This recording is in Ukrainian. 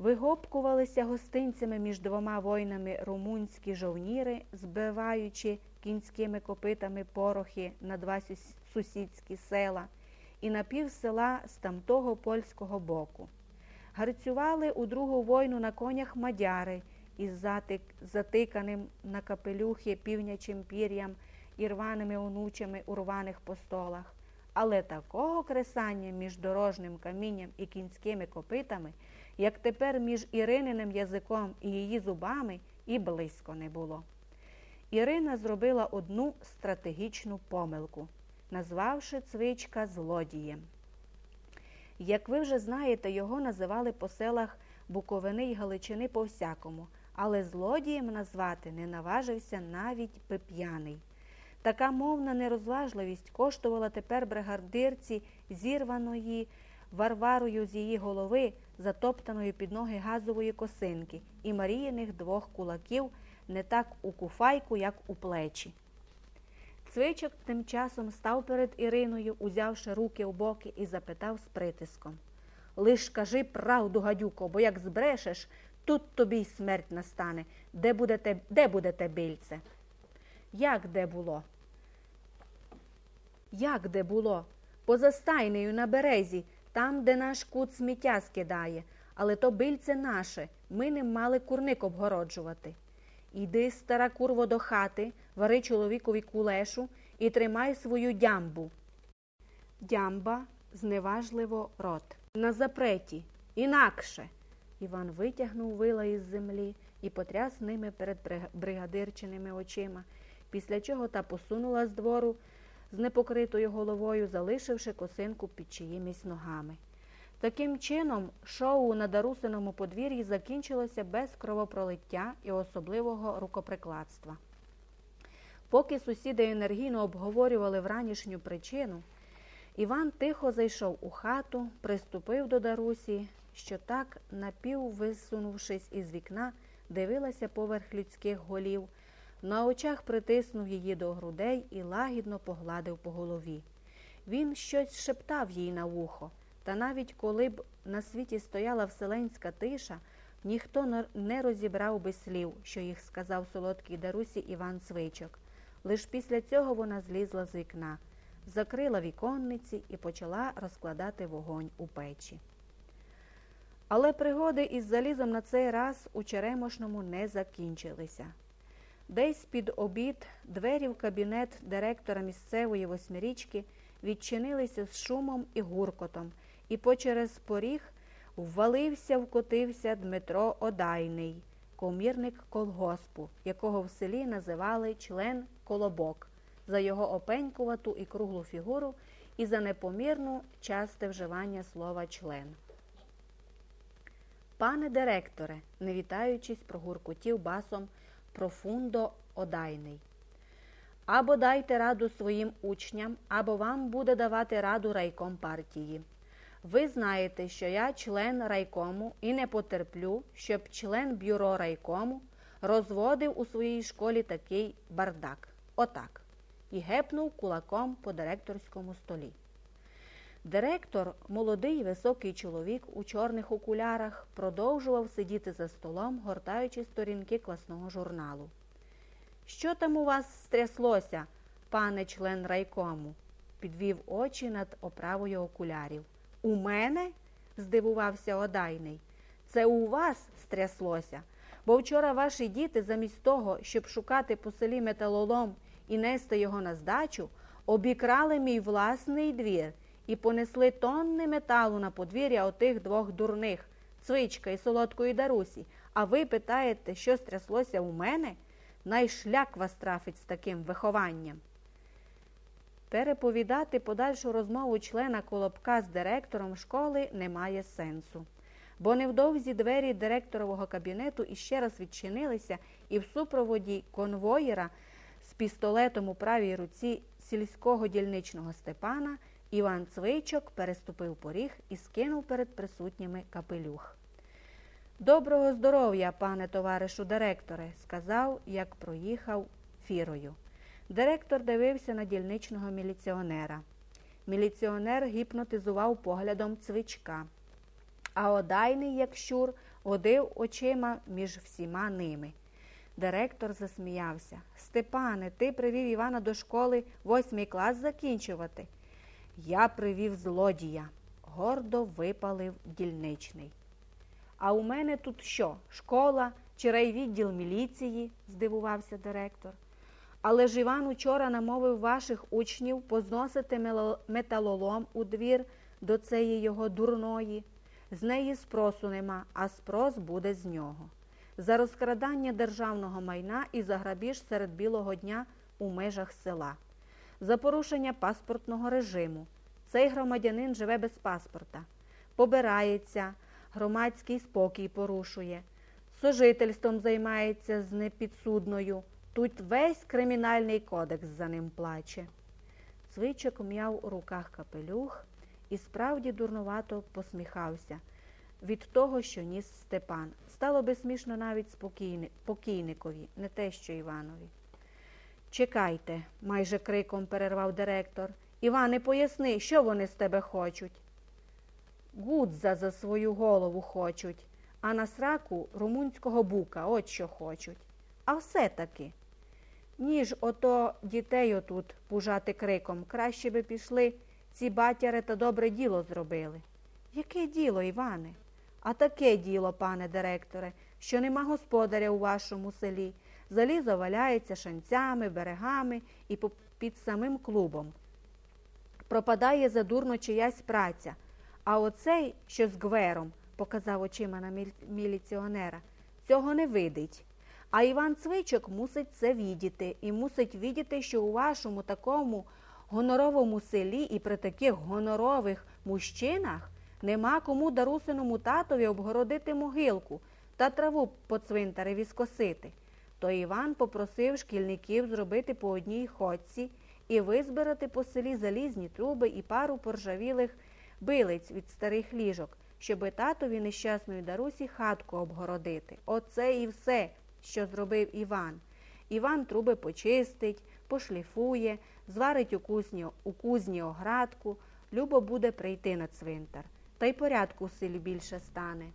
Вигопкувалися гостинцями між двома воїнами румунські жовніри, збиваючи кінськими копитами порохи на два сусідські села і на пів села з тамтого польського боку. Гарцювали у другу войну на конях мадяри із затик, затиканим на капелюхи півнячим пір'ям і рваними онучами у рваних постолах. Але такого кресання між дорожним камінням і кінськими копитами, як тепер між Ірининим язиком і її зубами, і близько не було. Ірина зробила одну стратегічну помилку, назвавши цвичка злодієм. Як ви вже знаєте, його називали по селах Буковини й Галичини по всякому, але злодієм назвати не наважився навіть пип'яний. Така мовна нерозважливість коштувала тепер бригадирці зірваної варварою з її голови, затоптаної під ноги газової косинки і Маріїних двох кулаків не так у куфайку, як у плечі. Цвичок тим часом став перед Іриною, узявши руки в боки, і запитав з притиском Лиш кажи правду, гадюко, бо як збрешеш, тут тобі й смерть настане. Де будете, де будете більце? Як де було? Як де було? Поза стайнею на березі, там, де наш кут сміття скидає, але то бильце наше, ми ним мали курник обгороджувати. Іди, стара курво, до хати, вари чоловікові кулешу і тримай свою дямбу. Дямба зневажливо рот. На запреті, інакше. Іван витягнув вила із землі і потряс ними перед бригадирчиними очима, після чого та посунула з двору з непокритою головою, залишивши косинку під чиїмись ногами. Таким чином, шоу на Дарусиному подвір'ї закінчилося без кровопролиття і особливого рукоприкладства. Поки сусіди енергійно обговорювали вранішню причину, Іван тихо зайшов у хату, приступив до Дарусі, що так, напіввисунувшись із вікна, дивилася поверх людських голів, на очах притиснув її до грудей і лагідно погладив по голові. Він щось шептав їй на вухо. Та навіть коли б на світі стояла вселенська тиша, ніхто не розібрав би слів, що їх сказав солодкій Дарусі Іван Цвичок. Лиш після цього вона злізла з вікна, закрила віконниці і почала розкладати вогонь у печі. Але пригоди із залізом на цей раз у Черемошному не закінчилися. Десь під обід двері в кабінет директора місцевої восьмирічки відчинилися з шумом і гуркотом і почерез поріг ввалився, вкотився Дмитро Одайний, комірник колгоспу, якого в селі називали член Колобок, за його опенькувату і круглу фігуру і за непомірну часте вживання слова член. Пане директоре, не вітаючись, прогуркотів басом профундо Одайний. Або дайте раду своїм учням, або вам буде давати раду райком партії. Ви знаєте, що я член райкому і не потерплю, щоб член бюро райкому розводив у своїй школі такий бардак. Отак. І гепнув кулаком по директорському столі. Директор, молодий високий чоловік у чорних окулярах, продовжував сидіти за столом, гортаючи сторінки класного журналу. Що там у вас стряслося, пане член райкому? підвів очі над оправою окулярів. У мене? здивувався одайний. Це у вас стряслося, бо вчора ваші діти, замість того, щоб шукати по селі металолом і нести його на здачу, обікрали мій власний двір і понесли тонни металу на подвір'я отих двох дурних цвичка і солодкої Дарусі. А ви питаєте, що стряслося у мене? Найшляк вас трафить з таким вихованням. Переповідати подальшу розмову члена Колобка з директором школи немає сенсу. Бо невдовзі двері директорового кабінету іще раз відчинилися, і в супроводі конвоєра з пістолетом у правій руці сільського дільничного Степана Іван Цвичок переступив поріг і скинув перед присутніми капелюх. Доброго здоров'я, пане товаришу директоре, сказав, як проїхав фірою. Директор дивився на дільничного міліціонера. Міліціонер гіпнотизував поглядом цвичка, а одайний, як щур, водив очима між всіма ними. Директор засміявся. Степане, ти привів Івана до школи восьмий клас закінчувати. Я привів злодія, гордо випалив дільничний. А у мене тут що? Школа чи райвідділ міліції? здивувався директор. Але ж Іван учора намовив ваших учнів позносити металолом у двір до цієї його дурної. З неї спросу нема, а спрос буде з нього. За розкрадання державного майна і за грабіж серед білого дня у межах села. За порушення паспортного режиму. Цей громадянин живе без паспорта. Побирається, громадський спокій порушує, сожительством займається з непідсудною. Тут весь кримінальний кодекс за ним плаче. Цвичок м'яв у руках капелюх і справді дурнувато посміхався від того, що ніс Степан. Стало би смішно навіть спокійни- покійникові, не те, що Іванові. Чекайте, майже криком перервав директор. Іване, поясни, що вони з тебе хочуть. Гудза за свою голову хочуть, а на сраку румунського бука, от що хочуть. А все-таки. Ніж ото дітей отут пужати криком, краще би пішли, ці батяри та добре діло зробили. Яке діло, Іване? А таке діло, пане директоре, що нема господаря у вашому селі. Залізо валяється шанцями, берегами і під самим клубом. Пропадає задурно чиясь праця. А оцей, що з гвером, показав очима на міліціонера, цього не видить. А Іван Цвичок мусить це відіти і мусить відіти, що у вашому такому гоноровому селі і при таких гонорових мужчинах нема кому дарусиному татові обгородити могилку та траву по цвинтареві скосити. То Іван попросив шкільників зробити по одній ходці і визбирати по селі залізні труби і пару поржавілих билиць від старих ліжок, щоби татові нещасної Дарусі хатку обгородити. Оце і все, що зробив Іван. Іван труби почистить, пошліфує, зварить у кузні, у кузні оградку, любо буде прийти на цвинтар. Та й порядку в селі більше стане.